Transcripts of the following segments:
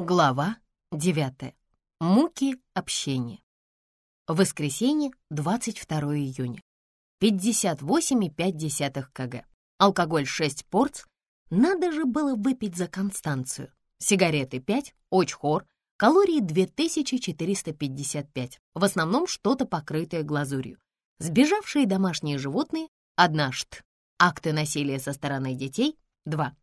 Глава 9. Муки общения. Воскресенье, 22 июня. 58,5 кг. Алкоголь 6 порц. Надо же было выпить за Констанцию. Сигареты 5, очхор, калории 2455. В основном что-то покрытое глазурью. Сбежавшие домашние животные — одна шт. Акты насилия со стороны детей — два.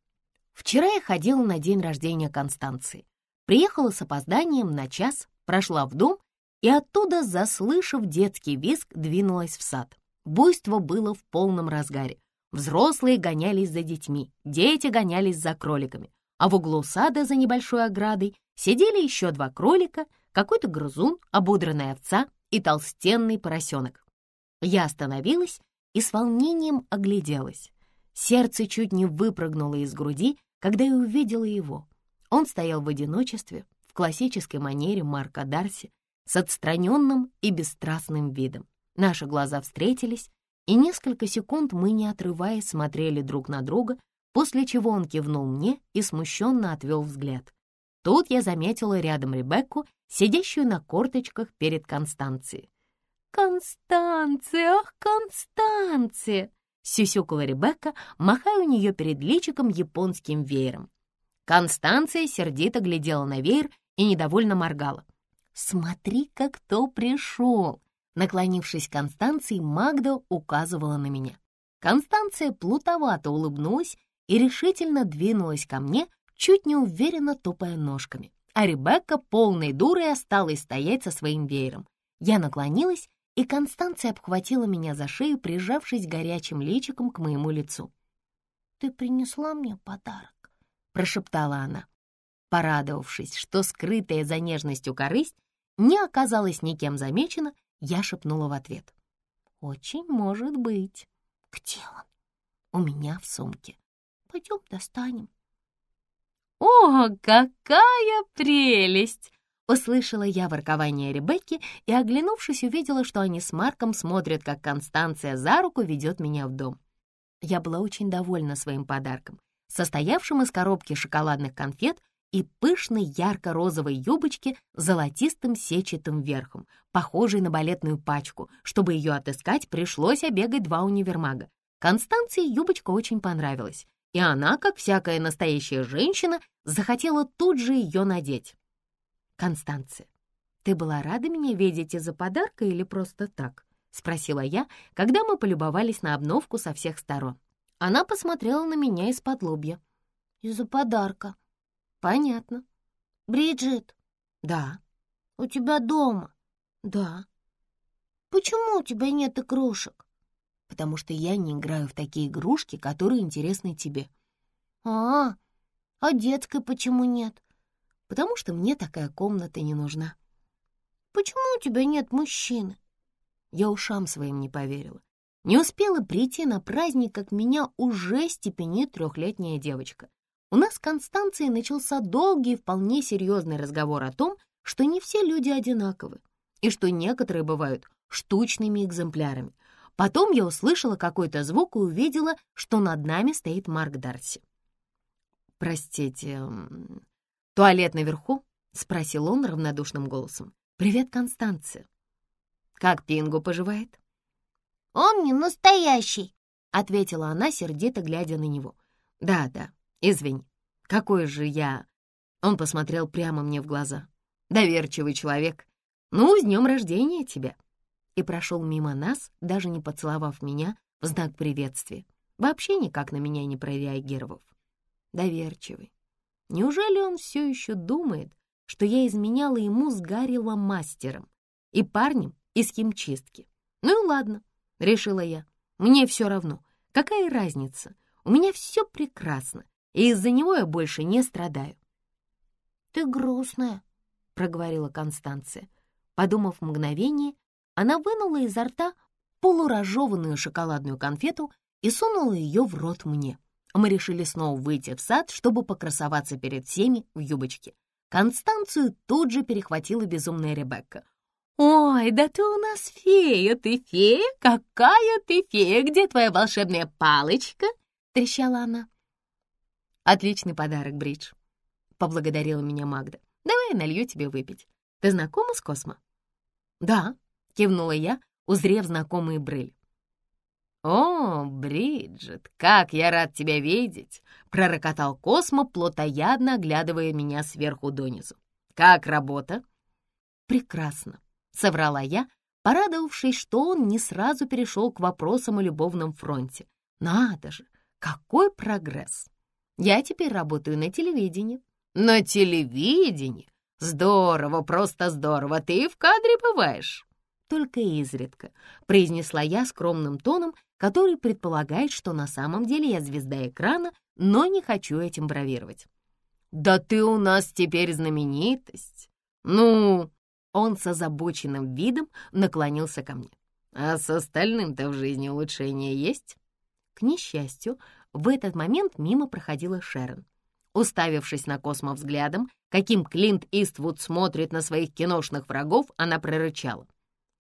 Вчера я ходила на день рождения Констанции. Приехала с опозданием на час, прошла в дом и оттуда, заслышав детский визг, двинулась в сад. Буйство было в полном разгаре. Взрослые гонялись за детьми, дети гонялись за кроликами, а в углу сада за небольшой оградой сидели еще два кролика, какой-то грызун, ободранная овца и толстенный поросенок. Я остановилась и с волнением огляделась. Сердце чуть не выпрыгнуло из груди, когда я увидела его. Он стоял в одиночестве, в классической манере Марка Дарси, с отстраненным и бесстрастным видом. Наши глаза встретились, и несколько секунд мы, не отрываясь, смотрели друг на друга, после чего он кивнул мне и смущенно отвел взгляд. Тут я заметила рядом Ребекку, сидящую на корточках перед Констанцией. «Констанция, ах, Констанция!» — сюсюкала Ребекка, махая у нее перед личиком японским веером. Констанция сердито глядела на веер и недовольно моргала. «Смотри-ка, кто пришел!» Наклонившись к Констанции, Магда указывала на меня. Констанция плутовато улыбнулась и решительно двинулась ко мне, чуть неуверенно топая ножками. А Ребекка полной дурой осталась стоять со своим веером. Я наклонилась, и Констанция обхватила меня за шею, прижавшись горячим личиком к моему лицу. «Ты принесла мне подарок?» Прошептала она. Порадовавшись, что скрытая за нежностью корысть не оказалась никем замечена, я шепнула в ответ. «Очень может быть. Где он?» «У меня в сумке. Пойдем достанем». «О, какая прелесть!» Услышала я воркование Ребекки и, оглянувшись, увидела, что они с Марком смотрят, как Констанция за руку ведет меня в дом. Я была очень довольна своим подарком состоявшим из коробки шоколадных конфет и пышной ярко-розовой юбочки с золотистым сетчатым верхом, похожей на балетную пачку. Чтобы ее отыскать, пришлось обегать два универмага. Констанции юбочка очень понравилась, и она, как всякая настоящая женщина, захотела тут же ее надеть. «Констанция, ты была рада меня видеть из-за подарка или просто так?» — спросила я, когда мы полюбовались на обновку со всех сторон. Она посмотрела на меня из-под лобья. «Из-за подарка». «Понятно». «Бриджит?» «Да». «У тебя дома?» «Да». «Почему у тебя нет игрушек?» «Потому что я не играю в такие игрушки, которые интересны тебе». «А, а детской почему нет?» «Потому что мне такая комната не нужна». «Почему у тебя нет мужчины?» Я ушам своим не поверила. Не успела прийти на праздник, как меня уже степенит трехлетняя девочка. У нас с Констанцией начался долгий вполне серьезный разговор о том, что не все люди одинаковы, и что некоторые бывают штучными экземплярами. Потом я услышала какой-то звук и увидела, что над нами стоит Марк Дарси. «Простите, туалет наверху?» — спросил он равнодушным голосом. «Привет, Констанция». «Как Пингу поживает?» «Он не настоящий», — ответила она, сердито глядя на него. «Да, да, извини, какой же я...» Он посмотрел прямо мне в глаза. «Доверчивый человек. Ну, с днем рождения тебя!» И прошел мимо нас, даже не поцеловав меня в знак приветствия, вообще никак на меня не прореагировав. Доверчивый. Неужели он все еще думает, что я изменяла ему с Гаррилом мастером и парнем из химчистки? Ну и ладно, — решила я. «Мне все равно. Какая разница? У меня все прекрасно, и из-за него я больше не страдаю». «Ты грустная», — проговорила Констанция. Подумав мгновение, она вынула изо рта полуразжеванную шоколадную конфету и сунула ее в рот мне. Мы решили снова выйти в сад, чтобы покрасоваться перед всеми в юбочке. Констанцию тут же перехватила безумная Ребекка. «Ой, да ты у нас фея, ты фея? Какая ты фея? Где твоя волшебная палочка?» — трещала она. «Отличный подарок, Бридж». — поблагодарила меня Магда. «Давай я налью тебе выпить. Ты знакома с Космо?» «Да», — кивнула я, узрев знакомые брыли. «О, Бриджит, как я рад тебя видеть!» — пророкотал Космо, плотоядно оглядывая меня сверху донизу. «Как работа?» «Прекрасно», — соврала я, порадовавшись, что он не сразу перешел к вопросам о любовном фронте. «Надо же, какой прогресс! Я теперь работаю на телевидении». «На телевидении? Здорово, просто здорово! Ты в кадре бываешь?» «Только изредка», — произнесла я скромным тоном, который предполагает, что на самом деле я звезда экрана, но не хочу этим бравировать. «Да ты у нас теперь знаменитость!» «Ну...» Он с озабоченным видом наклонился ко мне. «А с остальным-то в жизни улучшения есть?» К несчастью, в этот момент мимо проходила Шерон. Уставившись на Космо взглядом, каким Клинт Иствуд смотрит на своих киношных врагов, она прорычала.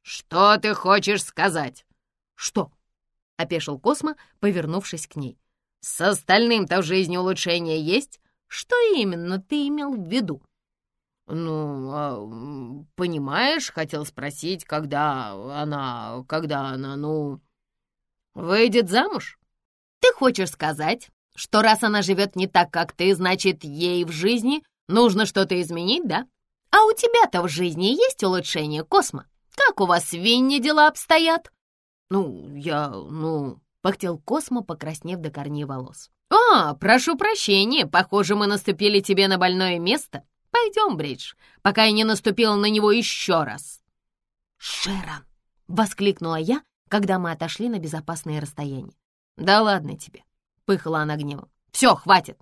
«Что ты хочешь сказать?» «Что?» — опешил Космо, повернувшись к ней. «С остальным-то в жизни улучшения есть? Что именно ты имел в виду?» «Ну, а, понимаешь, хотел спросить, когда она, когда она, ну, выйдет замуж? Ты хочешь сказать, что раз она живет не так, как ты, значит, ей в жизни нужно что-то изменить, да? А у тебя-то в жизни есть улучшение, Космо? Как у вас в Винне дела обстоят?» «Ну, я, ну...» — пыхтел Космо, покраснев до корней волос. «А, прошу прощения, похоже, мы наступили тебе на больное место. Пойдем, Бридж, пока я не наступила на него еще раз». «Шерон!» — воскликнула я, когда мы отошли на безопасное расстояние. «Да ладно тебе!» — пыхала она гневом. «Все, хватит!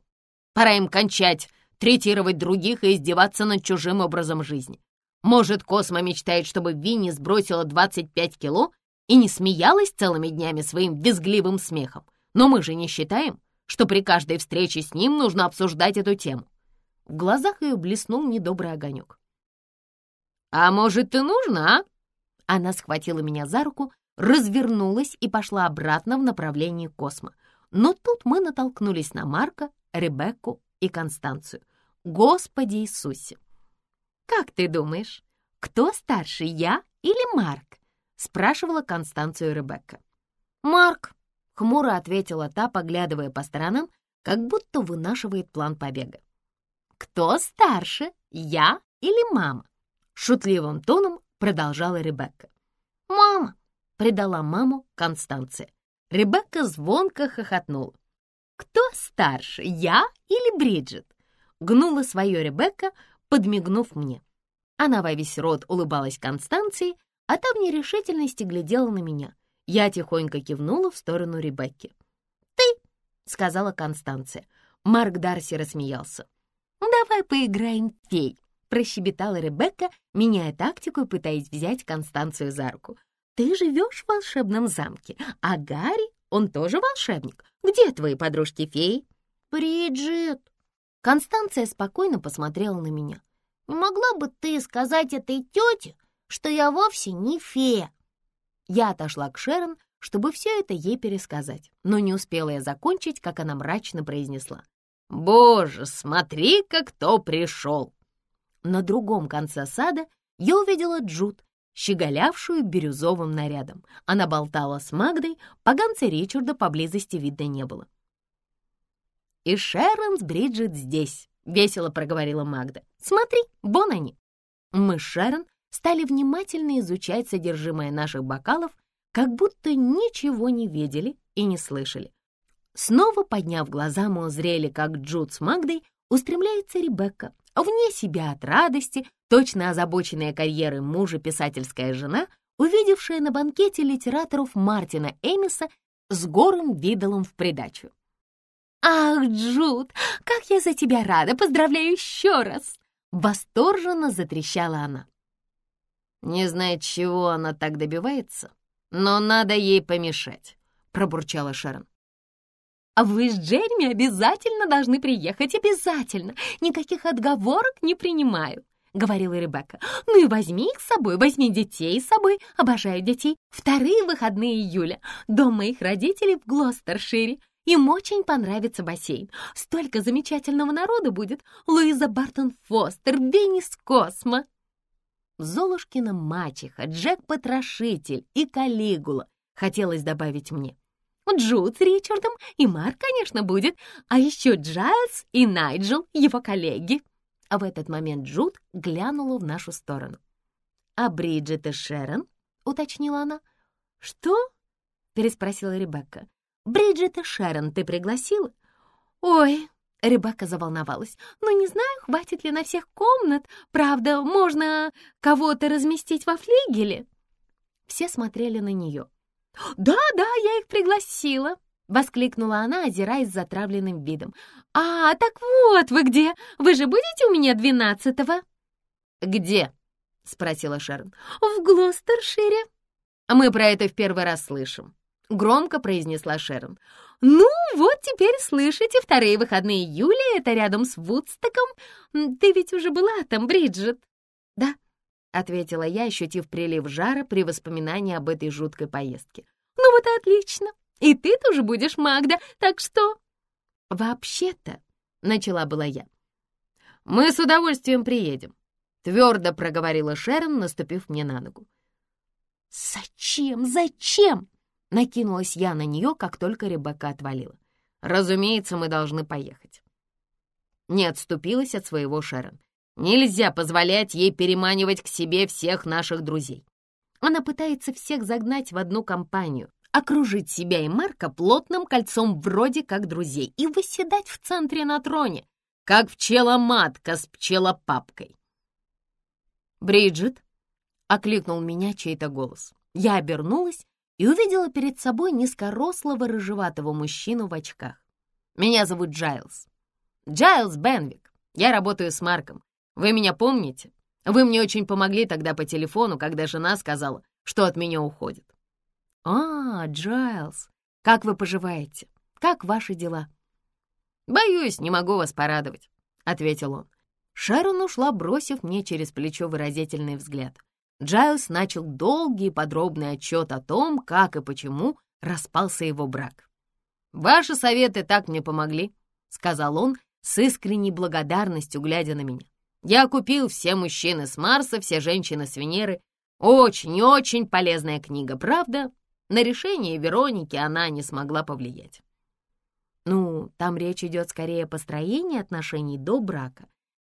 Пора им кончать, третировать других и издеваться над чужим образом жизни. Может, Космо мечтает, чтобы Винни сбросила 25 кило и не смеялась целыми днями своим визгливым смехом. Но мы же не считаем, что при каждой встрече с ним нужно обсуждать эту тему. В глазах ее блеснул недобрый огонек. «А может, и нужно, а?» Она схватила меня за руку, развернулась и пошла обратно в направлении Космо. Но тут мы натолкнулись на Марка, Ребекку и Констанцию. Господи Иисусе! «Как ты думаешь, кто старше, я или Марк?» — спрашивала Констанцию Ребекка. «Марк», — хмуро ответила та, поглядывая по сторонам, как будто вынашивает план побега. «Кто старше, я или мама?» — шутливым тоном продолжала Ребекка. «Мама!» — предала маму Констанция. Ребекка звонко хохотнула. «Кто старше, я или Бриджит?» Гнула свое Ребекка, подмигнув мне. Она во весь рот улыбалась Констанции, а та в нерешительности глядела на меня. Я тихонько кивнула в сторону Ребекки. «Ты!» — сказала Констанция. Марк Дарси рассмеялся. «Давай поиграем в фей», — прощебетала Ребекка, меняя тактику и пытаясь взять Констанцию за руку. «Ты живешь в волшебном замке, а Гарри, он тоже волшебник. Где твои подружки-феи?» «Бриджит!» Констанция спокойно посмотрела на меня. «Не могла бы ты сказать этой тете, что я вовсе не фея?» Я отошла к Шерон, чтобы все это ей пересказать, но не успела я закончить, как она мрачно произнесла. «Боже, смотри-ка, кто пришел!» На другом конце сада я увидела Джуд, щеголявшую бирюзовым нарядом. Она болтала с Магдой, поганца Ричарда поблизости видно не было. «И Шерон с Бриджит здесь», — весело проговорила Магда. «Смотри, вон они». Мы с Шерон стали внимательно изучать содержимое наших бокалов, как будто ничего не видели и не слышали. Снова подняв глаза, мы узрели, как Джуд с Магдой устремляется Ребекка, вне себя от радости, точно озабоченная карьерой мужа писательская жена, увидевшая на банкете литераторов Мартина Эмиса с горым видолом в придачу. «Ах, Джуд, как я за тебя рада! Поздравляю еще раз!» Восторженно затрещала она. «Не знает, чего она так добивается, но надо ей помешать», — пробурчала Шерон. «А вы с Джереми обязательно должны приехать, обязательно! Никаких отговорок не принимаю!» — говорила Ребекка. «Ну и возьми их с собой, возьми детей с собой. Обожаю детей. Вторые выходные июля. Дом моих родителей в Глостершире. Им очень понравится бассейн. Столько замечательного народу будет. Луиза Бартон Фостер, Венис Космо. Золушкина мачеха, Джек Потрошитель и Калигула. Хотелось добавить мне. Джуд с Ричардом и Марк, конечно, будет, а еще Джайлз и Найджел, его коллеги. А в этот момент Джуд глянула в нашу сторону. «А Бриджит и Шерон?» — уточнила она. «Что?» — переспросила Ребекка. «Бриджит и Шерон ты пригласила?» «Ой!» — Ребекка заволновалась. «Ну, не знаю, хватит ли на всех комнат. Правда, можно кого-то разместить во флигеле?» Все смотрели на нее. «Да, да, я их пригласила!» — воскликнула она, озираясь затравленным видом. «А, так вот вы где! Вы же будете у меня двенадцатого?» «Где?» — спросила Шерон. «В Глостершире». «Мы про это в первый раз слышим», — громко произнесла Шерон. «Ну, вот теперь слышите, вторые выходные июля — это рядом с Вудстоком. Ты ведь уже была там, Бриджит?» «Да», — ответила я, ощутив прилив жара при воспоминании об этой жуткой поездке. «Ну вот и отлично. И ты тоже будешь, Магда, так что...» «Вообще-то», — начала была я. «Мы с удовольствием приедем», — твердо проговорила Шерон, наступив мне на ногу. «Зачем? Зачем?» — накинулась я на нее, как только Ребекка отвалила. «Разумеется, мы должны поехать». Не отступилась от своего Шерон. Нельзя позволять ей переманивать к себе всех наших друзей. Она пытается всех загнать в одну компанию, окружить себя и Марка плотным кольцом вроде как друзей и выседать в центре на троне, как пчела-матка с пчелопапкой. «Бриджит!» — окликнул меня чей-то голос. Я обернулась и увидела перед собой низкорослого рыжеватого мужчину в очках. «Меня зовут Джайлз. Джайлз Бенвик. Я работаю с Марком. Вы меня помните? Вы мне очень помогли тогда по телефону, когда жена сказала, что от меня уходит. «А, Джайлз, как вы поживаете? Как ваши дела?» «Боюсь, не могу вас порадовать», — ответил он. Шерон ушла, бросив мне через плечо выразительный взгляд. Джайлз начал долгий и подробный отчет о том, как и почему распался его брак. «Ваши советы так мне помогли», — сказал он с искренней благодарностью, глядя на меня. «Я купил все мужчины с Марса, все женщины с Венеры. Очень-очень полезная книга, правда?» На решение Вероники она не смогла повлиять. Ну, там речь идет скорее о построении отношений до брака,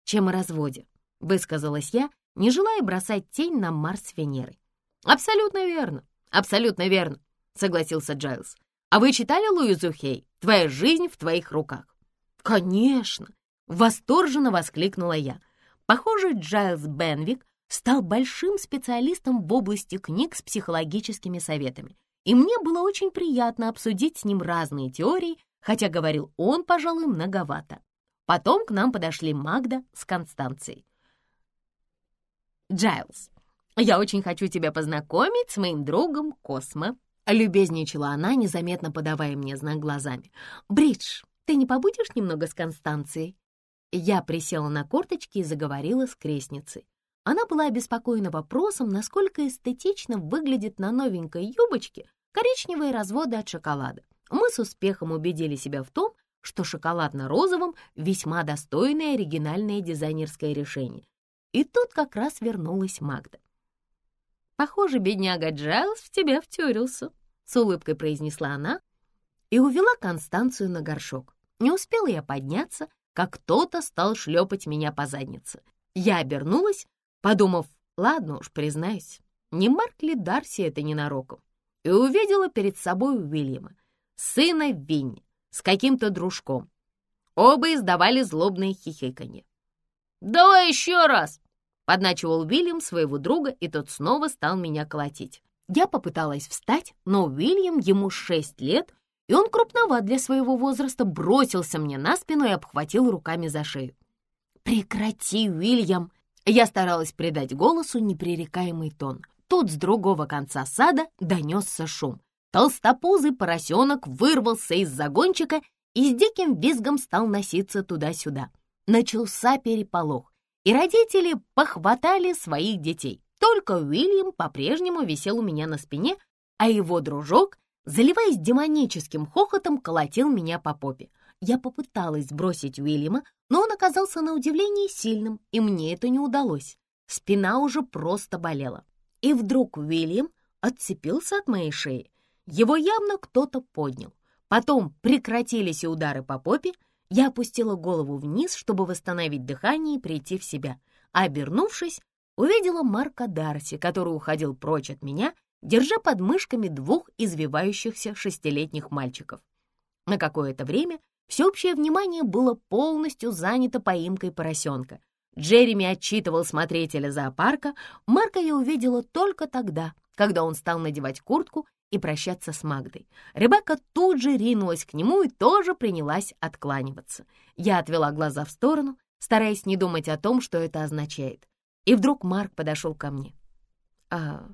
чем о разводе, высказалась я, не желая бросать тень на Марс Венеры. Абсолютно верно, абсолютно верно, согласился Джайлз. А вы читали Луизу Хей? Твоя жизнь в твоих руках. Конечно, восторженно воскликнула я. Похоже, Джайлз Бенвик стал большим специалистом в области книг с психологическими советами, и мне было очень приятно обсудить с ним разные теории, хотя говорил он, пожалуй, многовато. Потом к нам подошли Магда с Констанцией. «Джайлз, я очень хочу тебя познакомить с моим другом Космо», любезничала она, незаметно подавая мне знак глазами. «Бридж, ты не побудешь немного с Констанцией?» Я присела на корточки и заговорила с крестницей. Она была обеспокоена вопросом, насколько эстетично выглядит на новенькой юбочке коричневые разводы от шоколада. Мы с успехом убедили себя в том, что шоколад на розовом — весьма достойное оригинальное дизайнерское решение. И тут как раз вернулась Магда. «Похоже, бедняга Джайлз в тебя втюрился», — с улыбкой произнесла она и увела Констанцию на горшок. Не успела я подняться, как кто-то стал шлепать меня по заднице. Я обернулась подумав, ладно уж, признаюсь, не Марк ли Дарси это ненароком, и увидела перед собой Уильяма, сына Винни, с каким-то дружком. Оба издавали злобные хихиканье. «Давай еще раз!» — подначивал Уильям своего друга, и тот снова стал меня колотить. Я попыталась встать, но Уильям, ему шесть лет, и он крупноват для своего возраста, бросился мне на спину и обхватил руками за шею. «Прекрати, Уильям!» Я старалась придать голосу непререкаемый тон. Тут с другого конца сада донесся шум. Толстопузый поросенок вырвался из загончика и с диким визгом стал носиться туда-сюда. Начался переполох, и родители похватали своих детей. Только Уильям по-прежнему висел у меня на спине, а его дружок заливаясь демоническим хохотом, колотил меня по попе. Я попыталась сбросить Уильяма, но он оказался на удивление сильным, и мне это не удалось. Спина уже просто болела. И вдруг Уильям отцепился от моей шеи. Его явно кто-то поднял. Потом прекратились и удары по попе. Я опустила голову вниз, чтобы восстановить дыхание и прийти в себя. А обернувшись, увидела Марка Дарси, который уходил прочь от меня, держа под мышками двух извивающихся шестилетних мальчиков. На какое-то время всеобщее внимание было полностью занято поимкой поросенка. Джереми отчитывал смотрителя зоопарка, Марка я увидела только тогда, когда он стал надевать куртку и прощаться с Магдой. Ребекка тут же ринулась к нему и тоже принялась откланиваться. Я отвела глаза в сторону, стараясь не думать о том, что это означает. И вдруг Марк подошел ко мне. «А,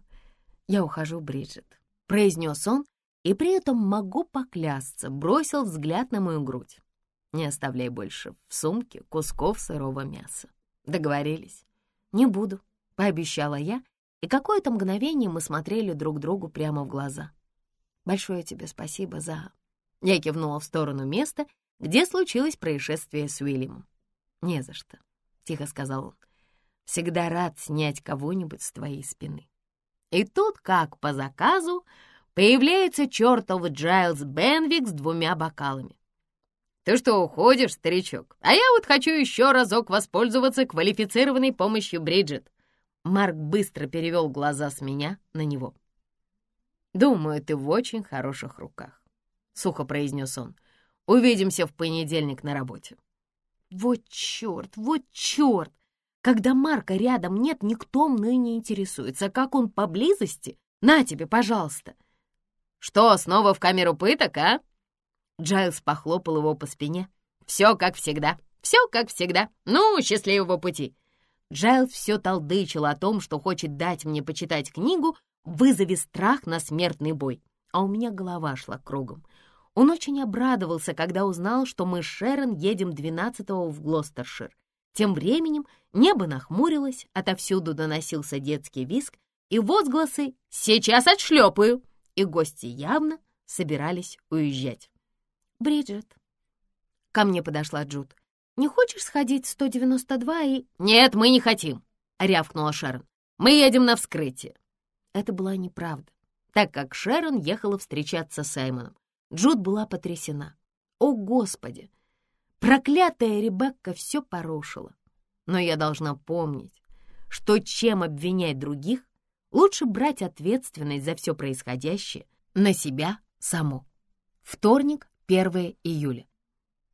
я ухожу, Бриджит», — произнес он, и при этом могу поклясться, бросил взгляд на мою грудь. «Не оставляй больше в сумке кусков сырого мяса. Договорились?» «Не буду», — пообещала я, и какое-то мгновение мы смотрели друг другу прямо в глаза. «Большое тебе спасибо за...» Я кивнула в сторону места, где случилось происшествие с Уильямом. «Не за что», — тихо сказал он. «Всегда рад снять кого-нибудь с твоей спины». И тут, как по заказу, появляется чертов Джайлз Бенвик с двумя бокалами. «Ты что, уходишь, старичок? А я вот хочу еще разок воспользоваться квалифицированной помощью Бриджит». Марк быстро перевел глаза с меня на него. «Думаю, ты в очень хороших руках», — сухо произнес он. «Увидимся в понедельник на работе». Вот черт, вот черт! Когда Марка рядом нет, никто мной не интересуется. Как он поблизости? На тебе, пожалуйста. Что, снова в камеру пыток, а? Джайлз похлопал его по спине. Все как всегда, все как всегда. Ну, счастливого пути. Джайлз все толдычил о том, что хочет дать мне почитать книгу «Вызови страх на смертный бой». А у меня голова шла кругом. Он очень обрадовался, когда узнал, что мы с Шерон едем 12-го в Глостершир. Тем временем небо нахмурилось, отовсюду доносился детский виск и возгласы «Сейчас отшлепаю!» и гости явно собирались уезжать. «Бриджит», — ко мне подошла Джуд, «не хочешь сходить в 192 и...» «Нет, мы не хотим», — рявкнула Шерон. «Мы едем на вскрытие». Это была неправда, так как Шерон ехала встречаться с Саймоном. Джуд была потрясена. «О, Господи! Проклятая Ребекка все порушила. Но я должна помнить, что чем обвинять других, лучше брать ответственность за все происходящее на себя саму. Вторник, 1 июля.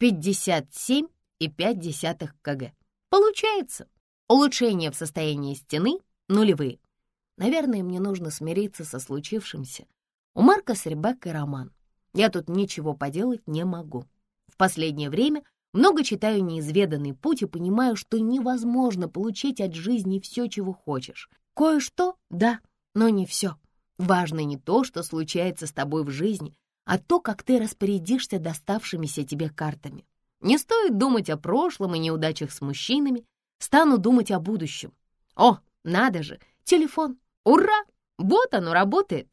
57,5 кг. Получается, улучшение в состоянии стены нулевые. Наверное, мне нужно смириться со случившимся. У Марка с Ребеккой роман. Я тут ничего поделать не могу. В последнее время много читаю «Неизведанный путь» и понимаю, что невозможно получить от жизни все, чего хочешь. Кое-что — да, но не все. Важно не то, что случается с тобой в жизни, а то, как ты распорядишься доставшимися тебе картами. Не стоит думать о прошлом и неудачах с мужчинами, стану думать о будущем. О, надо же, телефон, ура, вот оно работает.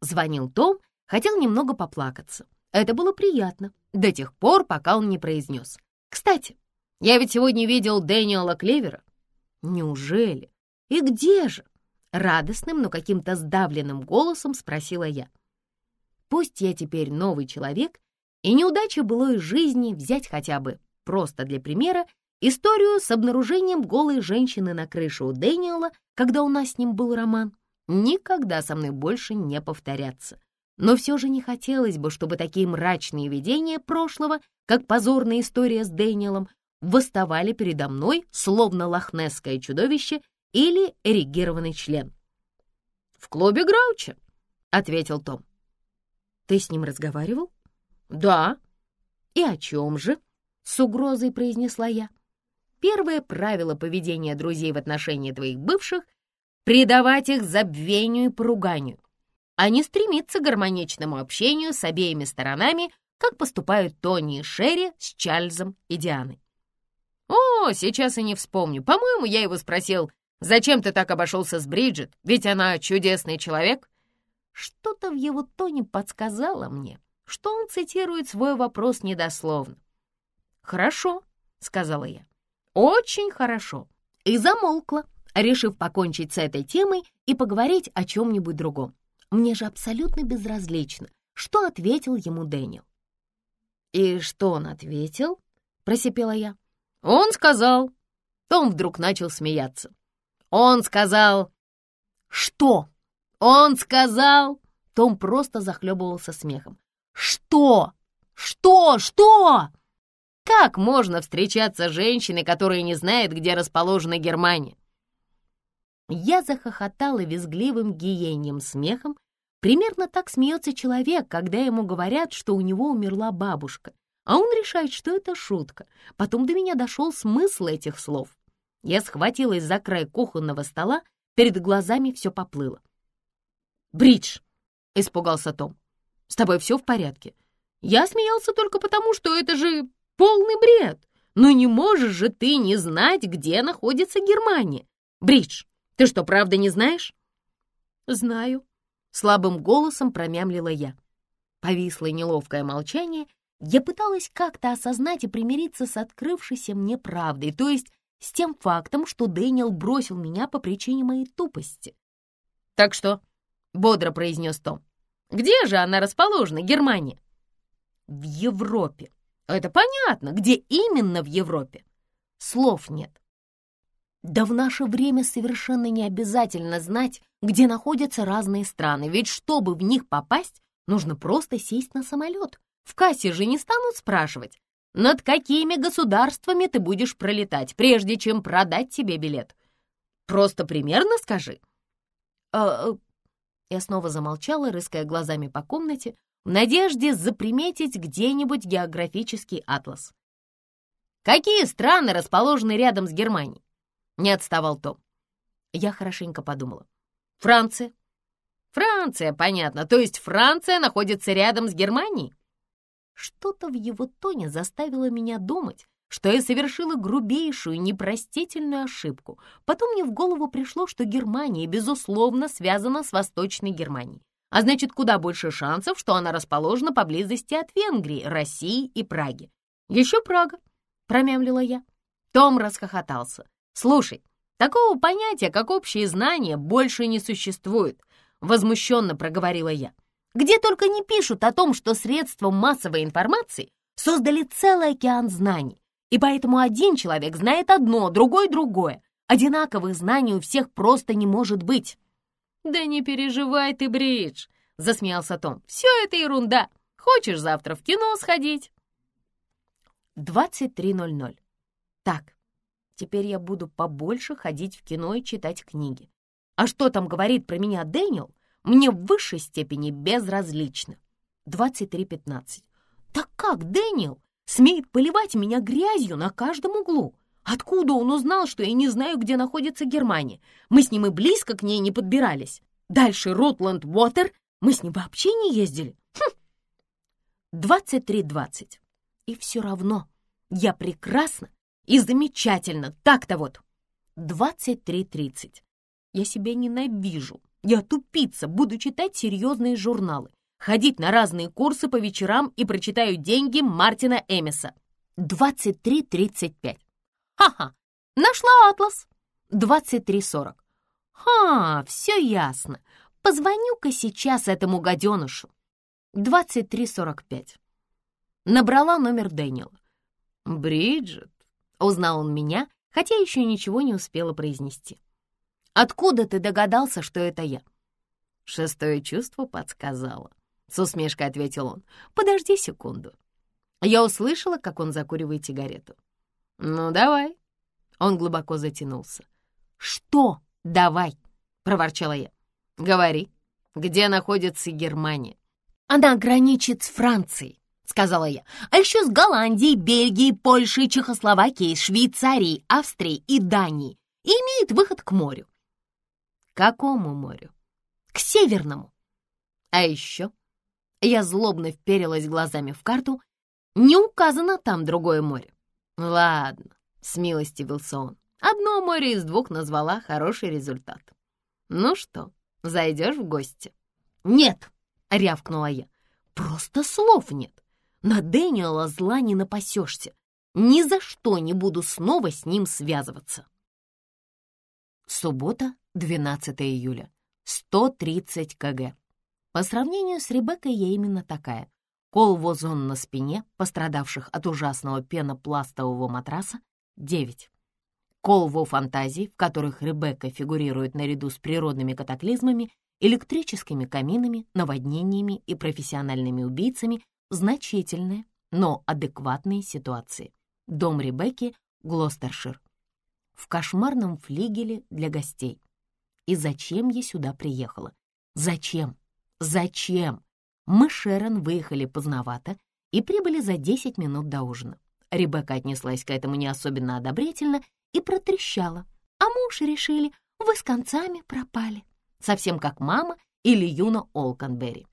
Звонил Том Хотел немного поплакаться. Это было приятно, до тех пор, пока он не произнес. «Кстати, я ведь сегодня видел Дэниела Клевера». «Неужели? И где же?» Радостным, но каким-то сдавленным голосом спросила я. «Пусть я теперь новый человек, и неудача былой жизни взять хотя бы, просто для примера, историю с обнаружением голой женщины на крыше у Дэниела, когда у нас с ним был роман, никогда со мной больше не повторятся. Но все же не хотелось бы, чтобы такие мрачные видения прошлого, как позорная история с Дэниелом, восставали передо мной, словно лохнесское чудовище или эрегированный член. «В клубе Грауча», — ответил Том. «Ты с ним разговаривал?» «Да». «И о чем же?» — с угрозой произнесла я. «Первое правило поведения друзей в отношении твоих бывших — предавать их забвению и поруганию а не стремиться к гармоничному общению с обеими сторонами, как поступают Тони и Шерри с Чарльзом и Дианой. «О, сейчас и не вспомню. По-моему, я его спросил, зачем ты так обошелся с Бриджит, ведь она чудесный человек». Что-то в его тоне подсказало мне, что он цитирует свой вопрос недословно. «Хорошо», — сказала я. «Очень хорошо». И замолкла, решив покончить с этой темой и поговорить о чем-нибудь другом. Мне же абсолютно безразлично, что ответил ему Дэниел. «И что он ответил?» — просипела я. «Он сказал...» Том вдруг начал смеяться. «Он сказал...» «Что?» «Он сказал...» Том просто захлебывался смехом. «Что? Что? Что?» Как можно встречаться с женщиной, которая не знает, где расположена Германия? Я захохотала визгливым гиеньем смехом. Примерно так смеется человек, когда ему говорят, что у него умерла бабушка, а он решает, что это шутка. Потом до меня дошел смысл этих слов. Я схватилась за край кухонного стола, перед глазами все поплыло. «Бридж!» — испугался Том. «С тобой все в порядке?» Я смеялся только потому, что это же Полный бред! Но не можешь же ты не знать, где находится Германия. Бридж, ты что, правда не знаешь? Знаю. Слабым голосом промямлила я. Повисло неловкое молчание. Я пыталась как-то осознать и примириться с открывшейся мне правдой, то есть с тем фактом, что Дэниел бросил меня по причине моей тупости. «Так что?» — бодро произнес Том. «Где же она расположена, Германия?» «В Европе», это понятно, где именно в Европе. Слов нет. Да в наше время совершенно не обязательно знать, где находятся разные страны, ведь чтобы в них попасть, нужно просто сесть на самолет. В кассе же не станут спрашивать, над какими государствами ты будешь пролетать, прежде чем продать тебе билет. Просто примерно скажи. А, э, я снова замолчала, рыская глазами по комнате, в надежде заприметить где-нибудь географический атлас. «Какие страны расположены рядом с Германией?» — не отставал Том. Я хорошенько подумала. «Франция». «Франция, понятно. То есть Франция находится рядом с Германией?» Что-то в его тоне заставило меня думать, что я совершила грубейшую, непростительную ошибку. Потом мне в голову пришло, что Германия, безусловно, связана с Восточной Германией а значит, куда больше шансов, что она расположена поблизости от Венгрии, России и Праги. Еще Прага, промямлила я. Том расхохотался. Слушай, такого понятия, как общие знания, больше не существует, возмущенно проговорила я. Где только не пишут о том, что средства массовой информации создали целый океан знаний, и поэтому один человек знает одно, другой другое. Одинаковых знаний у всех просто не может быть. «Да не переживай ты, Бридж!» — засмеялся Том. «Все это ерунда. Хочешь завтра в кино сходить?» 23.00. Так, теперь я буду побольше ходить в кино и читать книги. А что там говорит про меня Дэниел, мне в высшей степени безразлично. 23.15. Так как Дэниел смеет поливать меня грязью на каждом углу? Откуда он узнал, что я не знаю, где находится Германия? Мы с ним и близко к ней не подбирались. Дальше Ротланд-Уотер мы с ним вообще не ездили. Хм. 23.20. И все равно я прекрасно и замечательно, так-то вот. 23.30. Я себя ненавижу. Я тупица, буду читать серьезные журналы, ходить на разные курсы по вечерам и прочитаю деньги Мартина Эмиса. 23.35. Ха-ха, нашла атлас. 23.40. Ха, все ясно. Позвоню-ка сейчас этому гаденышу. 23.45. Набрала номер Дэниела. «Бриджит», — узнал он меня, хотя еще ничего не успела произнести. «Откуда ты догадался, что это я?» Шестое чувство подсказало. С усмешкой ответил он. «Подожди секунду». Я услышала, как он закуривает сигарету. «Ну, давай». Он глубоко затянулся. «Что давай?» — проворчала я. «Говори, где находится Германия?» «Она граничит с Францией», — сказала я. «А еще с Голландией, Бельгией, Польшей, Чехословакией, Швейцарией, Австрией и Данией. И имеет выход к морю». «К какому морю?» «К Северному». «А еще?» Я злобно вперилась глазами в карту. «Не указано там другое море». «Ладно, смилостивился он. Одно море из двух назвала хороший результат. Ну что, зайдешь в гости? «Нет!» — рявкнула я. «Просто слов нет. На Дэниела зла не напасешься. Ни за что не буду снова с ним связываться». Суббота, 12 июля. 130 кг. По сравнению с Ребеккой я именно такая. Кол Возон на спине, пострадавших от ужасного пенопластового матраса, 9. Колво фантазий, в которых Ребекка фигурирует наряду с природными катаклизмами, электрическими каминами, наводнениями и профессиональными убийцами, значительные, но адекватные ситуации. Дом Ребекки, Глостершир. В кошмарном флигеле для гостей. И зачем я сюда приехала? Зачем? Зачем? Мы с Шерон выехали поздновато и прибыли за 10 минут до ужина. Ребекка отнеслась к этому не особенно одобрительно и протрещала. А мы уж решили, вы с концами пропали. Совсем как мама или Юна Олканберри.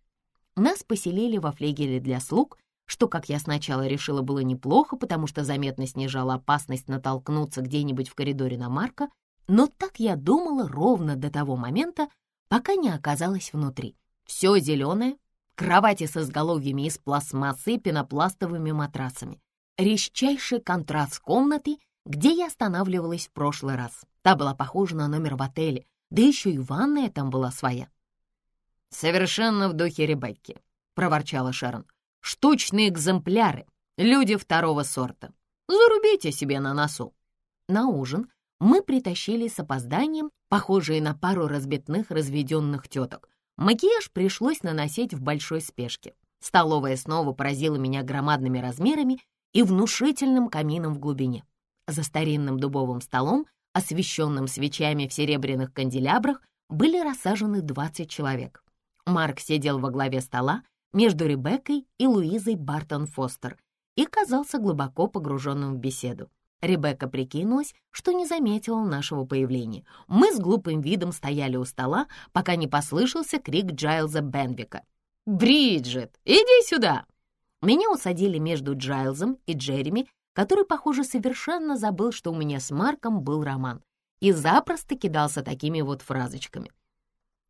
Нас поселили во флегеле для слуг, что, как я сначала решила, было неплохо, потому что заметно снижала опасность натолкнуться где-нибудь в коридоре на Марка, но так я думала ровно до того момента, пока не оказалась внутри. Все зеленое, кровати с изголовьями из пластмассы пенопластовыми матрасами, резчайший контраст комнаты где я останавливалась в прошлый раз. Та была похожа на номер в отеле, да еще и ванная там была своя. «Совершенно в духе Ребекки», — проворчала Шерон. «Штучные экземпляры, люди второго сорта. Зарубите себе на носу». На ужин мы притащили с опозданием, похожие на пару разбитных разведенных теток. Макияж пришлось наносить в большой спешке. Столовая снова поразила меня громадными размерами и внушительным камином в глубине. За старинным дубовым столом, освещенным свечами в серебряных канделябрах, были рассажены 20 человек. Марк сидел во главе стола между Ребеккой и Луизой Бартон Фостер и казался глубоко погруженным в беседу. Ребекка прикинулась, что не заметила нашего появления. Мы с глупым видом стояли у стола, пока не послышался крик Джайлза Бенвика. «Бриджит, иди сюда!» Меня усадили между Джайлзом и Джереми который, похоже, совершенно забыл, что у меня с Марком был роман, и запросто кидался такими вот фразочками.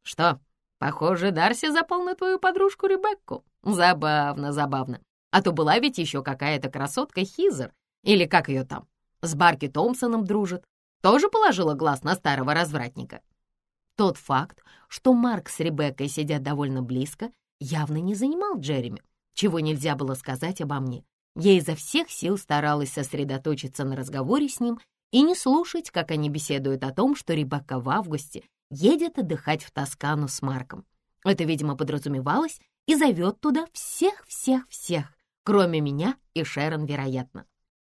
«Что, похоже, Дарси запал на твою подружку Ребекку? Забавно, забавно. А то была ведь еще какая-то красотка Хизер, или как ее там, с Барки Томпсоном дружит. Тоже положила глаз на старого развратника?» Тот факт, что Марк с Ребеккой сидят довольно близко, явно не занимал Джереми, чего нельзя было сказать обо мне. Я изо всех сил старалась сосредоточиться на разговоре с ним и не слушать, как они беседуют о том, что Ребекка в августе едет отдыхать в Тоскану с Марком. Это, видимо, подразумевалось и зовет туда всех-всех-всех, кроме меня и Шерон, вероятно.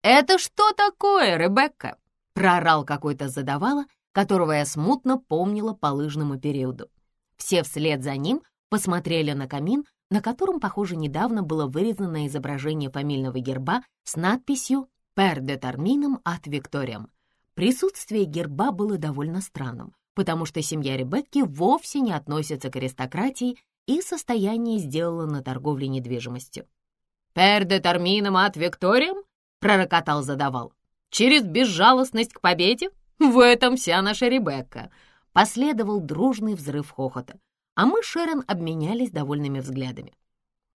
«Это что такое, Ребекка?» — проорал какой-то задавала, которого я смутно помнила по лыжному периоду. Все вслед за ним посмотрели на камин, на котором, похоже, недавно было вырезано изображение фамильного герба с надписью «Per determinum ad victoriam». Присутствие герба было довольно странным, потому что семья Ребекки вовсе не относится к аристократии и состояние сделала на торговле недвижимостью. «Per determinum ad victoriam?» — пророкотал задавал. «Через безжалостность к победе? В этом вся наша Ребекка!» Последовал дружный взрыв хохота а мы с Шерон обменялись довольными взглядами.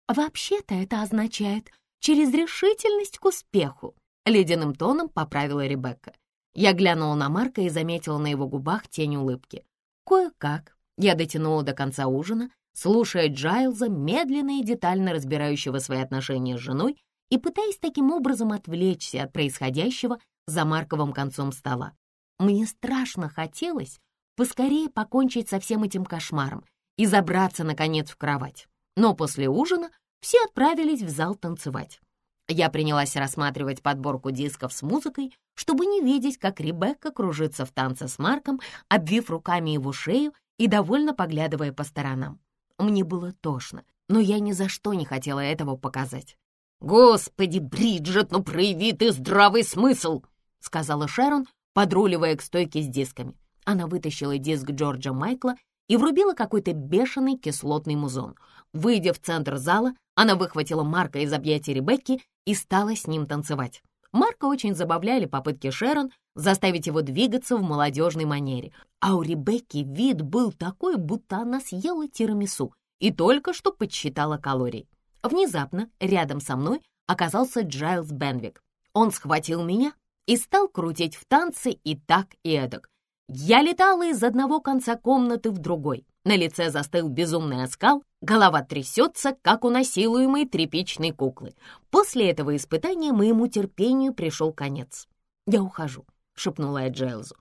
«Вообще-то это означает через решительность к успеху», — ледяным тоном поправила Ребекка. Я глянула на Марка и заметила на его губах тень улыбки. Кое-как я дотянула до конца ужина, слушая Джайлза, медленно и детально разбирающего свои отношения с женой и пытаясь таким образом отвлечься от происходящего за Марковым концом стола. Мне страшно хотелось поскорее покончить со всем этим кошмаром и забраться, наконец, в кровать. Но после ужина все отправились в зал танцевать. Я принялась рассматривать подборку дисков с музыкой, чтобы не видеть, как Ребекка кружится в танце с Марком, обвив руками его шею и довольно поглядывая по сторонам. Мне было тошно, но я ни за что не хотела этого показать. «Господи, Бриджит, ну прояви ты здравый смысл!» — сказала Шерон, подруливая к стойке с дисками. Она вытащила диск Джорджа Майкла и врубила какой-то бешеный кислотный музон. Выйдя в центр зала, она выхватила Марка из объятий Ребекки и стала с ним танцевать. Марка очень забавляли попытки Шерон заставить его двигаться в молодежной манере, а у Ребекки вид был такой, будто она съела тирамису и только что подсчитала калорий. Внезапно рядом со мной оказался Джайлз Бенвик. Он схватил меня и стал крутить в танце и так, и эдак. Я летала из одного конца комнаты в другой. На лице застыл безумный оскал, голова трясется, как у насилуемой тряпичной куклы. После этого испытания моему терпению пришел конец. «Я ухожу», — шепнула я Джайлзу.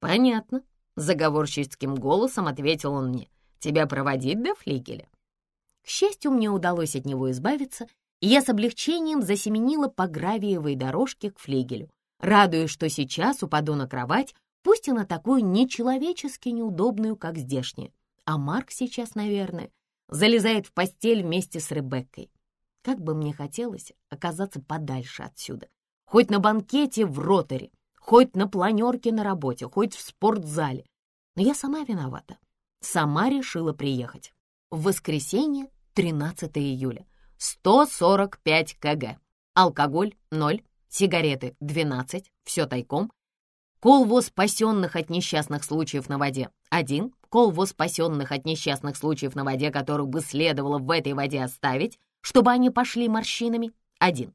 «Понятно», — заговорщицким голосом ответил он мне. «Тебя проводить до флигеля?» К счастью, мне удалось от него избавиться, и я с облегчением засеменила по гравиевой дорожке к флигелю, радуясь, что сейчас упаду на кровать, пусть и на такую нечеловечески неудобную, как здешняя. А Марк сейчас, наверное, залезает в постель вместе с Ребеккой. Как бы мне хотелось оказаться подальше отсюда. Хоть на банкете в роторе, хоть на планерке на работе, хоть в спортзале. Но я сама виновата. Сама решила приехать. В воскресенье, 13 июля. 145 кг. Алкоголь — 0, сигареты — 12, все тайком. Колво спасенных от несчастных случаев на воде — 1. Колво спасенных от несчастных случаев на воде, которых бы следовало в этой воде оставить, чтобы они пошли морщинами — 1.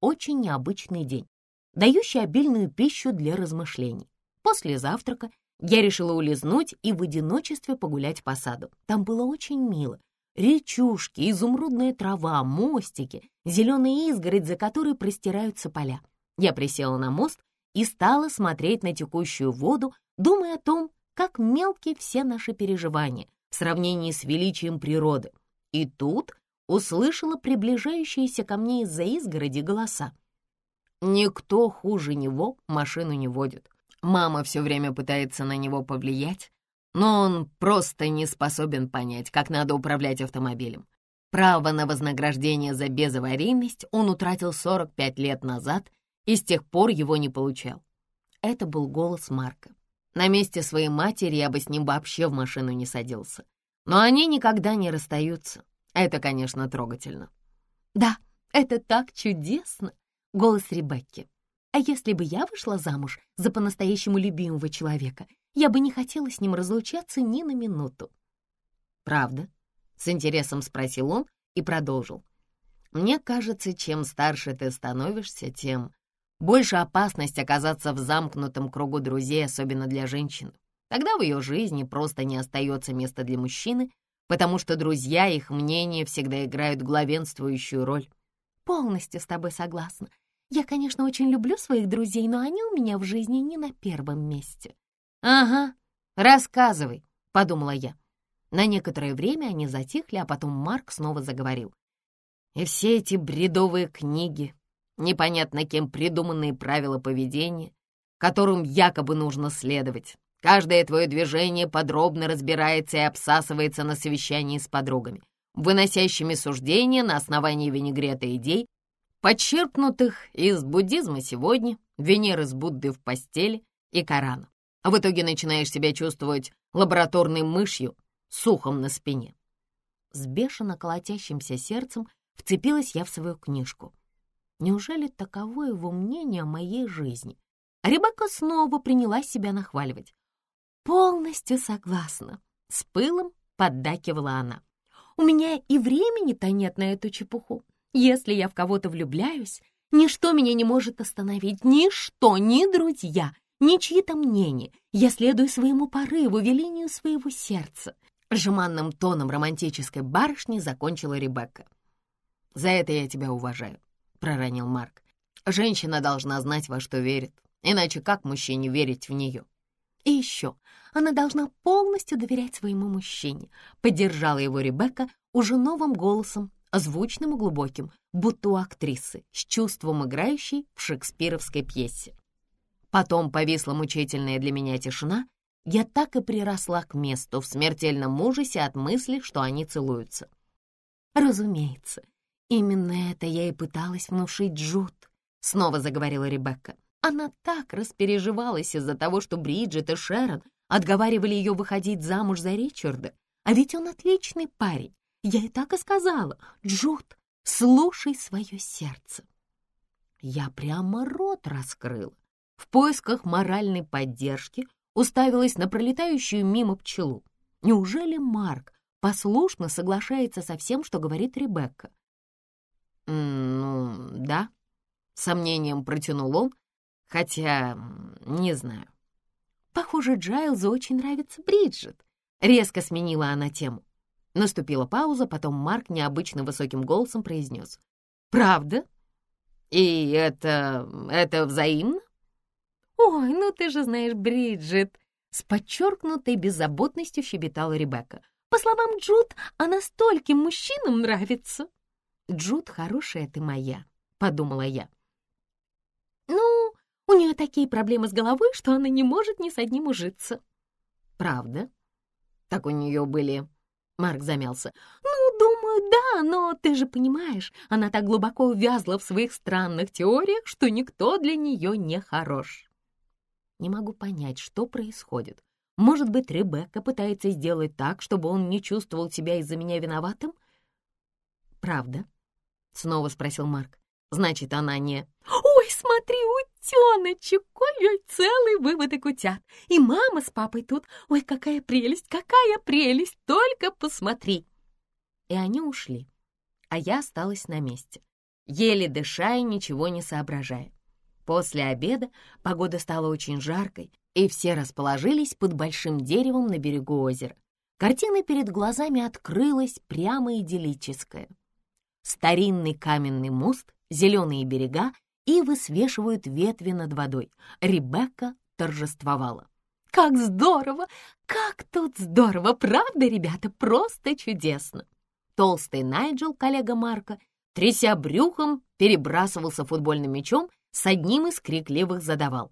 Очень необычный день, дающий обильную пищу для размышлений. После завтрака я решила улизнуть и в одиночестве погулять по саду. Там было очень мило. Речушки, изумрудная трава, мостики, зеленая изгородь, за которой простираются поля. Я присела на мост и стала смотреть на текущую воду, думая о том, как мелкие все наши переживания в сравнении с величием природы. И тут услышала приближающиеся ко мне из-за изгороди голоса. Никто хуже него машину не водит. Мама все время пытается на него повлиять, но он просто не способен понять, как надо управлять автомобилем. Право на вознаграждение за безаварийность он утратил 45 лет назад и с тех пор его не получал. Это был голос Марка. На месте своей матери я бы с ним вообще в машину не садился. Но они никогда не расстаются. Это, конечно, трогательно. «Да, это так чудесно!» — голос Ребекки. А если бы я вышла замуж за по-настоящему любимого человека, я бы не хотела с ним разлучаться ни на минуту. «Правда?» — с интересом спросил он и продолжил. «Мне кажется, чем старше ты становишься, тем больше опасность оказаться в замкнутом кругу друзей, особенно для женщин. Тогда в ее жизни просто не остается места для мужчины, потому что друзья, их мнение всегда играют главенствующую роль. Полностью с тобой согласна. Я, конечно, очень люблю своих друзей, но они у меня в жизни не на первом месте». «Ага, рассказывай», — подумала я. На некоторое время они затихли, а потом Марк снова заговорил. «И все эти бредовые книги, непонятно кем придуманные правила поведения, которым якобы нужно следовать. Каждое твое движение подробно разбирается и обсасывается на совещании с подругами, выносящими суждения на основании винегрета идей, подчеркнутых из буддизма сегодня, Венеры с Будды в постели и Корана. А в итоге начинаешь себя чувствовать лабораторной мышью с ухом на спине. С бешено колотящимся сердцем вцепилась я в свою книжку. Неужели таково его мнение о моей жизни? А снова приняла себя нахваливать. «Полностью согласна», — с пылом поддакивала она. «У меня и времени-то нет на эту чепуху. Если я в кого-то влюбляюсь, ничто меня не может остановить, ничто, ни друзья, ни чьи-то мнения. Я следую своему порыву, велению своего сердца. Жеманным тоном романтической барышни закончила Ребекка. «За это я тебя уважаю», — проронил Марк. «Женщина должна знать, во что верит, иначе как мужчине верить в нее?» «И еще, она должна полностью доверять своему мужчине», — поддержала его Ребекка уже новым голосом, звучным и глубоким, будто у актрисы, с чувством играющей в шекспировской пьесе. Потом повисла мучительная для меня тишина, я так и приросла к месту в смертельном ужасе от мысли, что они целуются. «Разумеется, именно это я и пыталась внушить Джуд», — снова заговорила Ребекка. Она так распереживалась из-за того, что Бриджит и Шерон отговаривали ее выходить замуж за Ричарда, а ведь он отличный парень, я и так и сказала. Джуд, слушай свое сердце. Я прямо рот раскрыла. В поисках моральной поддержки уставилась на пролетающую мимо пчелу. Неужели Марк послушно соглашается со всем, что говорит Ребекка. «Ну, да», — сомнением протянул он, хотя не знаю. «Похоже, Джайлзу очень нравится Бриджит», — резко сменила она тему. Наступила пауза, потом Марк необычно высоким голосом произнес. «Правда? И это... это взаимно?» «Ой, ну ты же знаешь Бриджит!» С подчеркнутой беззаботностью щебетала Ребекка. «По словам Джуд, она стольким мужчинам нравится!» «Джуд хорошая ты моя», — подумала я. «Ну, у нее такие проблемы с головой, что она не может ни с одним ужиться». «Правда? Так у нее были Марк замялся. «Ну, думаю, да, но ты же понимаешь, она так глубоко увязла в своих странных теориях, что никто для нее не хорош». Не могу понять, что происходит. Может быть, Ребекка пытается сделать так, чтобы он не чувствовал себя из-за меня виноватым? «Правда?» — снова спросил Марк. «Значит, она не...» «Ой, смотри, утеночек, ой, целый выводок утят. И мама с папой тут. Ой, какая прелесть, какая прелесть, только посмотри. И они ушли, а я осталась на месте, еле дыша и ничего не соображая. После обеда погода стала очень жаркой, и все расположились под большим деревом на берегу озера. Картина перед глазами открылась прямо идиллическая. Старинный каменный мост, зеленые берега Ивы свешивают ветви над водой. Ребекка торжествовала. «Как здорово! Как тут здорово! Правда, ребята, просто чудесно!» Толстый Найджел, коллега Марка, тряся брюхом, перебрасывался футбольным мячом, с одним из крикливых задавал.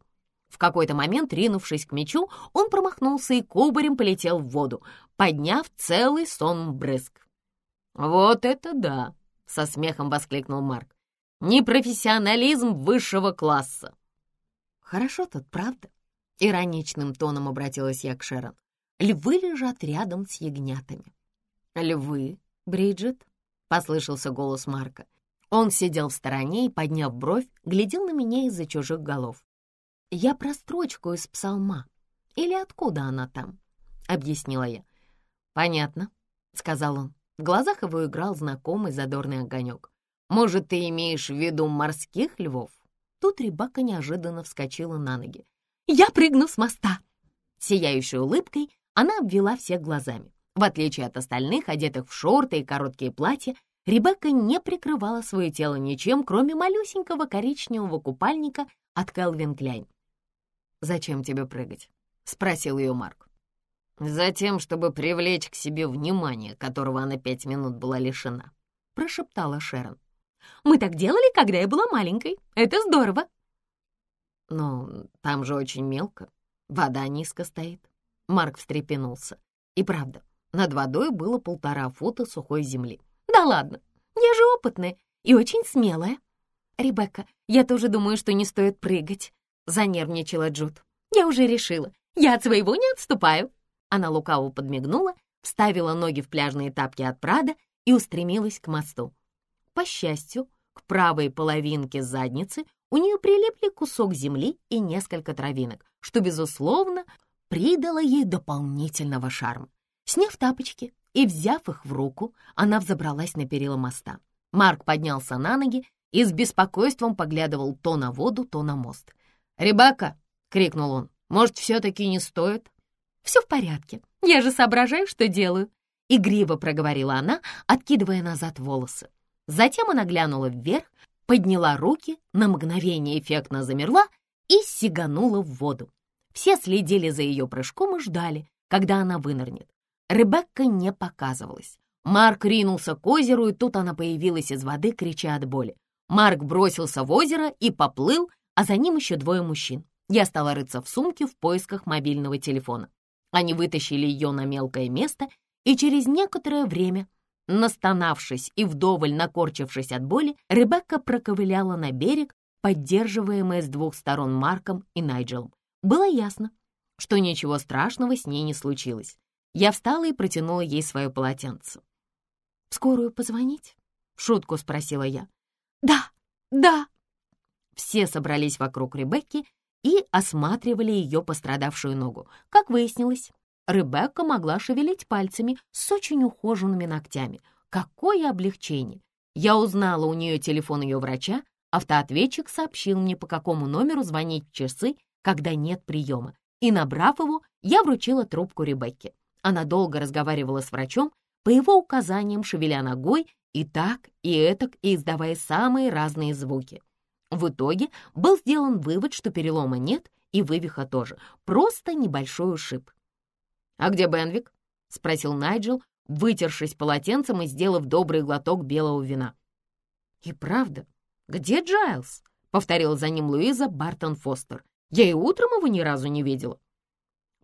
В какой-то момент, ринувшись к мячу, он промахнулся и кубарем полетел в воду, подняв целый сон брызг. «Вот это да!» — со смехом воскликнул Марк непрофессионализм высшего класса. Хорошо тут, правда? Ироничным тоном обратилась я к Шерон. Львы лежат рядом с ягнятами. Львы, Бриджит? Послышался голос Марка. Он сидел в стороне и, подняв бровь, глядел на меня из-за чужих голов. «Я про строчку из псалма. Или откуда она там?» — объяснила я. «Понятно», — сказал он. В глазах его играл знакомый задорный огонек. Может, ты имеешь в виду морских львов?» Тут Ребака неожиданно вскочила на ноги. «Я прыгну с моста!» Сияющей улыбкой она обвела всех глазами. В отличие от остальных, одетых в шорты и короткие платья, Ребекка не прикрывала свое тело ничем, кроме малюсенького коричневого купальника от Келвин Кляйн. «Зачем тебе прыгать?» — спросил ее Марк. «Затем, чтобы привлечь к себе внимание, которого она пять минут была лишена», — прошептала Шерон. Мы так делали, когда я была маленькой. Это здорово». «Ну, там же очень мелко. Вода низко стоит». Марк встрепенулся. И правда, над водой было полтора фута сухой земли. «Да ладно, я же опытная и очень смелая». «Ребекка, я тоже думаю, что не стоит прыгать», — занервничала Джуд. «Я уже решила. Я от своего не отступаю». Она лукаво подмигнула, вставила ноги в пляжные тапки от Прада и устремилась к мосту. По счастью, к правой половинке задницы у нее прилипли кусок земли и несколько травинок, что, безусловно, придало ей дополнительного шарма. Сняв тапочки и взяв их в руку, она взобралась на перила моста. Марк поднялся на ноги и с беспокойством поглядывал то на воду, то на мост. «Ребекка!» — крикнул он. «Может, все-таки не стоит?» «Все в порядке. Я же соображаю, что делаю», — игриво проговорила она, откидывая назад волосы. Затем она глянула вверх, подняла руки, на мгновение эффектно замерла и сиганула в воду. Все следили за ее прыжком и ждали, когда она вынырнет. Ребекка не показывалась. Марк ринулся к озеру, и тут она появилась из воды, крича от боли. Марк бросился в озеро и поплыл, а за ним еще двое мужчин. Я стала рыться в сумке в поисках мобильного телефона. Они вытащили ее на мелкое место, и через некоторое время Настонавшись и вдоволь накорчившись от боли, Ребекка проковыляла на берег, поддерживаемая с двух сторон Марком и Найджелом. Было ясно, что ничего страшного с ней не случилось. Я встала и протянула ей свое полотенце. «В скорую позвонить?» — шутку спросила я. «Да, да!» Все собрались вокруг Ребекки и осматривали ее пострадавшую ногу. Как выяснилось, Ребекка могла шевелить пальцами с очень ухоженными ногтями. Какое облегчение! Я узнала у нее телефон ее врача, автоответчик сообщил мне, по какому номеру звонить в часы, когда нет приема, и, набрав его, я вручила трубку Ребекке. Она долго разговаривала с врачом, по его указаниям шевеля ногой и так, и этак, и издавая самые разные звуки. В итоге был сделан вывод, что перелома нет и вывиха тоже, просто небольшой ушиб. «А где Бенвик?» — спросил Найджел, вытершись полотенцем и сделав добрый глоток белого вина. «И правда, где Джайлз?» — повторила за ним Луиза Бартон Фостер. «Я и утром его ни разу не видела».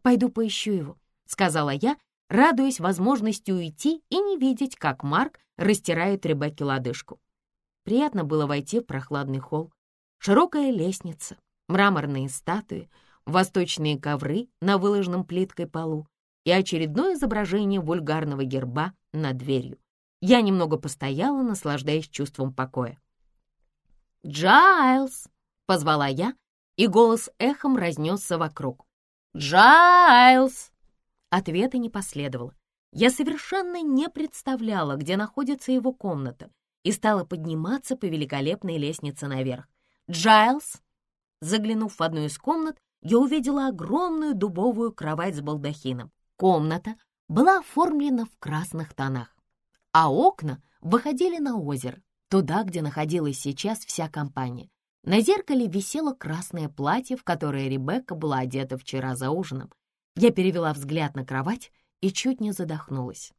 «Пойду поищу его», — сказала я, радуясь возможности уйти и не видеть, как Марк растирает Ребекке лодыжку. Приятно было войти в прохладный холл. Широкая лестница, мраморные статуи, восточные ковры на выложенном плиткой полу и очередное изображение вульгарного герба над дверью. Я немного постояла, наслаждаясь чувством покоя. «Джайлз!» — позвала я, и голос эхом разнесся вокруг. «Джайлз!» Ответа не последовало. Я совершенно не представляла, где находится его комната, и стала подниматься по великолепной лестнице наверх. «Джайлз!» Заглянув в одну из комнат, я увидела огромную дубовую кровать с балдахином. Комната была оформлена в красных тонах, а окна выходили на озеро, туда, где находилась сейчас вся компания. На зеркале висело красное платье, в которое Ребекка была одета вчера за ужином. Я перевела взгляд на кровать и чуть не задохнулась.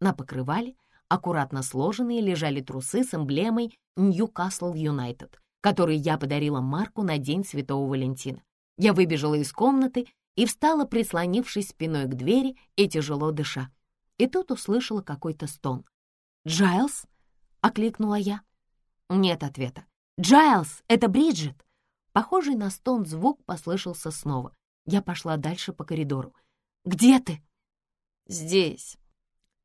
На покрывале, аккуратно сложенные, лежали трусы с эмблемой Ньюкасл Юнайтед, которые я подарила Марку на День Святого Валентина. Я выбежала из комнаты и встала, прислонившись спиной к двери и тяжело дыша. И тут услышала какой-то стон. «Джайлз?» — окликнула я. Нет ответа. «Джайлз, это Бриджит!» Похожий на стон звук послышался снова. Я пошла дальше по коридору. «Где ты?» «Здесь».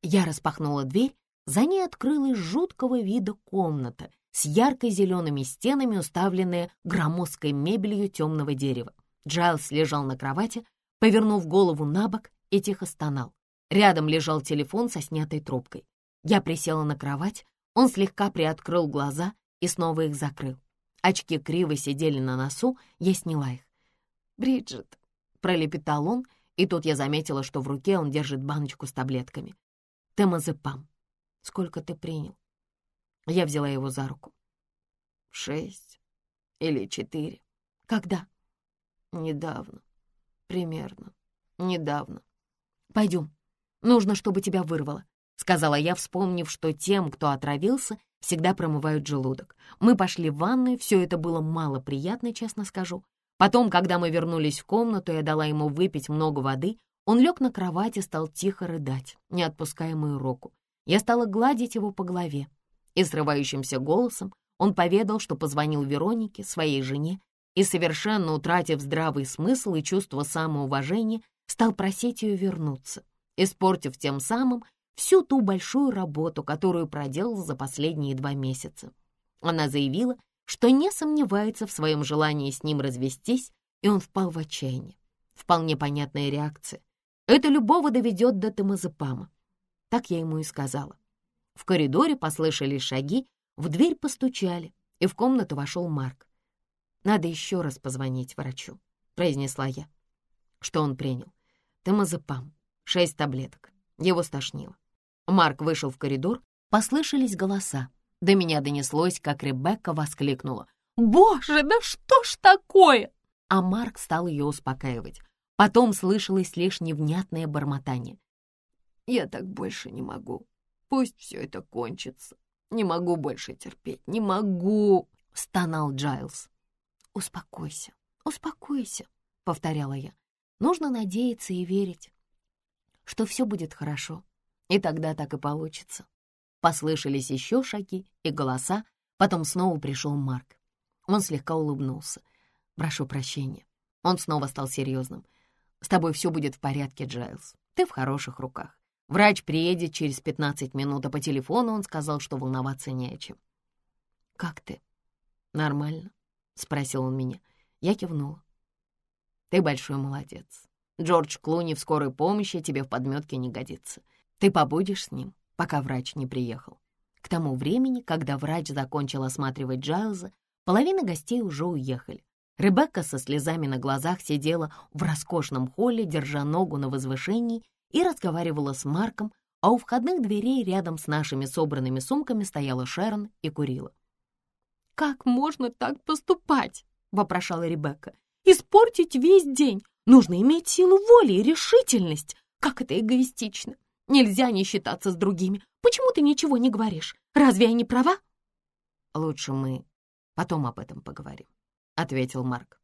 Я распахнула дверь, за ней открылась жуткого вида комната с ярко-зелеными стенами, уставленная громоздкой мебелью темного дерева. Джайлс лежал на кровати, повернув голову на бок и тихо стонал. Рядом лежал телефон со снятой трубкой. Я присела на кровать, он слегка приоткрыл глаза и снова их закрыл. Очки криво сидели на носу, я сняла их. «Бриджит», — пролепетал он, и тут я заметила, что в руке он держит баночку с таблетками. «Темазепам. Сколько ты принял?» Я взяла его за руку. «Шесть или четыре». «Когда?» «Недавно. Примерно. Недавно». «Пойдем. Нужно, чтобы тебя вырвало», — сказала я, вспомнив, что тем, кто отравился, всегда промывают желудок. Мы пошли в ванную, все это было мало приятно, честно скажу. Потом, когда мы вернулись в комнату, я дала ему выпить много воды, он лег на кровать и стал тихо рыдать, не отпуская мою руку. Я стала гладить его по голове, и срывающимся голосом он поведал, что позвонил Веронике, своей жене, и, совершенно утратив здравый смысл и чувство самоуважения, стал просить ее вернуться, испортив тем самым всю ту большую работу, которую проделал за последние два месяца. Она заявила, что не сомневается в своем желании с ним развестись, и он впал в отчаяние. Вполне понятная реакция. Это любого доведет до темазепама. Так я ему и сказала. В коридоре послышались шаги, в дверь постучали, и в комнату вошел Марк. «Надо еще раз позвонить врачу», — произнесла я. Что он принял? Темазепам, шесть таблеток. Его стошнило. Марк вышел в коридор, послышались голоса. До меня донеслось, как Ребекка воскликнула. «Боже, да что ж такое?» А Марк стал ее успокаивать. Потом слышалось лишь невнятное бормотание. «Я так больше не могу. Пусть все это кончится. Не могу больше терпеть, не могу!» — стонал Джайлз. «Успокойся, успокойся», — повторяла я. «Нужно надеяться и верить, что все будет хорошо, и тогда так и получится». Послышались еще шаги и голоса, потом снова пришел Марк. Он слегка улыбнулся. «Прошу прощения». Он снова стал серьезным. «С тобой все будет в порядке, Джайлз. Ты в хороших руках. Врач приедет через 15 минут, а по телефону он сказал, что волноваться не о чем. «Как ты?» «Нормально», — спросил он меня. Я кивнула. «Ты большой молодец. Джордж Клуни в скорой помощи тебе в подметке не годится. Ты побудешь с ним, пока врач не приехал. К тому времени, когда врач закончил осматривать Джайлза, половина гостей уже уехали. Ребекка со слезами на глазах сидела в роскошном холле, держа ногу на возвышении, и разговаривала с Марком, а у входных дверей рядом с нашими собранными сумками стояла Шерон и курила. «Как можно так поступать?» — вопрошала Ребекка. «Испортить весь день! Нужно иметь силу воли и решительность! Как это эгоистично! Нельзя не считаться с другими! Почему ты ничего не говоришь? Разве я не права?» «Лучше мы потом об этом поговорим», — ответил Марк.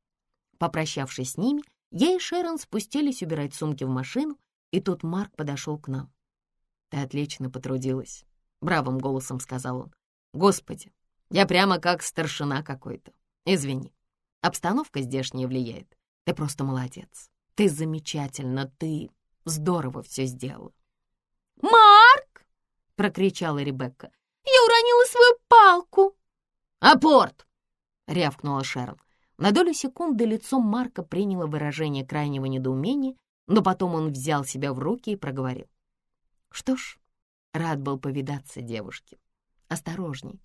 Попрощавшись с ними, я и Шерон спустились убирать сумки в машину, и тут Марк подошел к нам. «Ты отлично потрудилась», — бравым голосом сказал он. «Господи, я прямо как старшина какой-то. Извини, обстановка здешняя влияет. Ты просто молодец. Ты замечательно, ты здорово все сделала». «Марк!» — прокричала Ребекка. «Я уронила свою палку!» «Апорт!» — рявкнула Шерон. На долю секунды лицо Марка приняло выражение крайнего недоумения, но потом он взял себя в руки и проговорил. Что ж, рад был повидаться девушке. Осторожней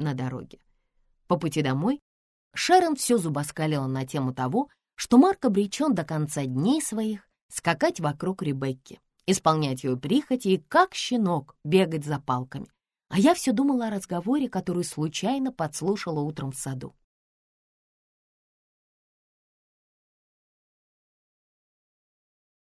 на дороге. По пути домой Шерон все зубоскалила на тему того, что Марк обречен до конца дней своих скакать вокруг Ребекки, исполнять ее прихоти и, как щенок, бегать за палками. А я все думала о разговоре, который случайно подслушала утром в саду.